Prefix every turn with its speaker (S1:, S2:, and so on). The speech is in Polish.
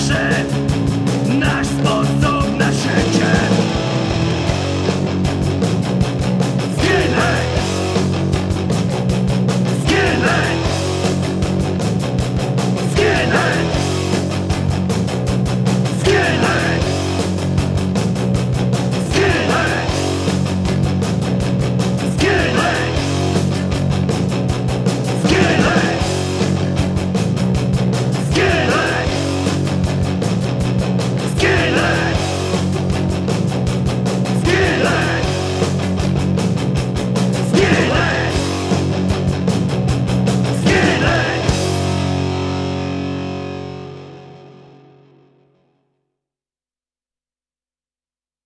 S1: zawsze nasz sposób na życie.